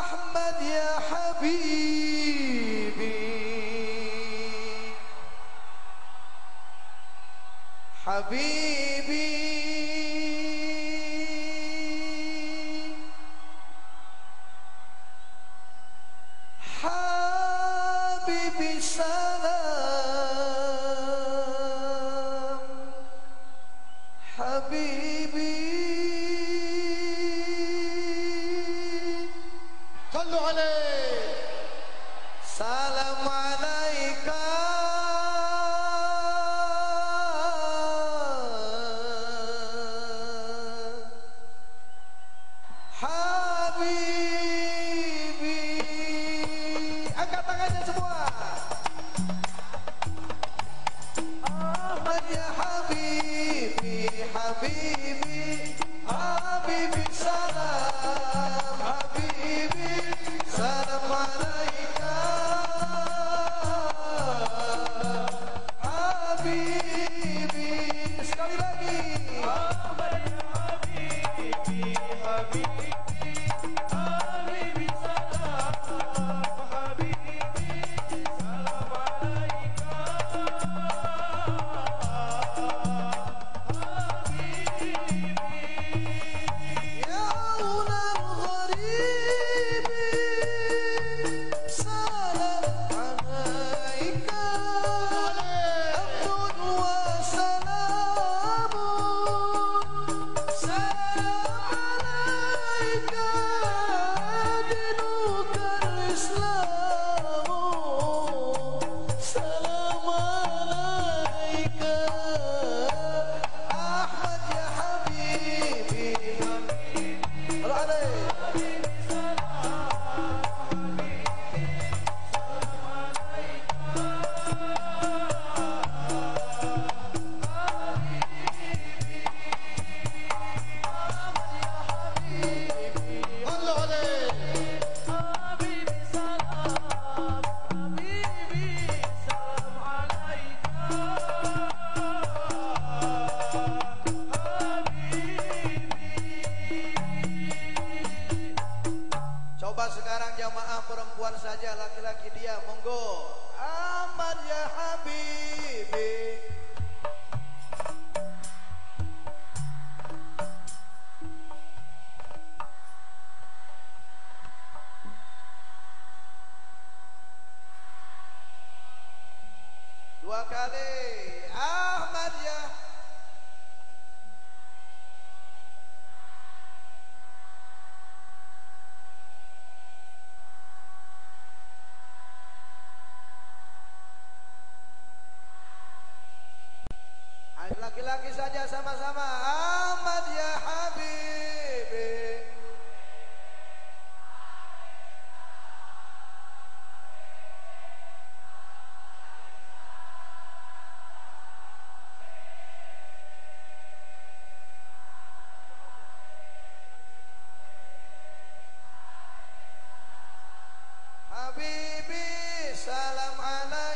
أحمد يا حبيبي. حبيبي. حبيبي سلام. حبيبي. Sekarang jamaah perempuan saja laki-laki dia monggo. Ahmad ya Habibi. Dua kali. Ahmad ya laki-laki saja sama-sama. Ahmad ya Habibi. Habibi salam ala